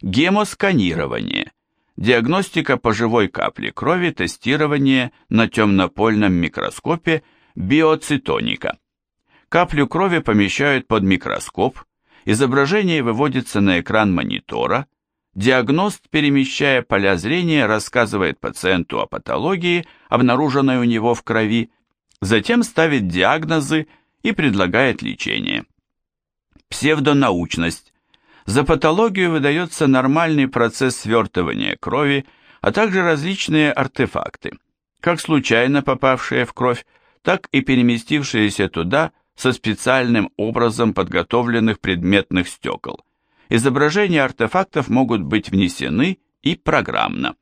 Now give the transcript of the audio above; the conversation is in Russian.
гемосканирование, диагностика по живой капле крови, тестирование на темнопольном микроскопе биоцитоника. Каплю крови помещают под микроскоп, изображение выводится на экран монитора, диагност, перемещая поля зрения, рассказывает пациенту о патологии, обнаруженной у него в крови, затем ставит диагнозы и предлагает лечение. Псевдонаучность. За патологию выдается нормальный процесс свертывания крови, а также различные артефакты, как случайно попавшие в кровь, так и переместившиеся туда со специальным образом подготовленных предметных стекол. Изображения артефактов могут быть внесены и программно.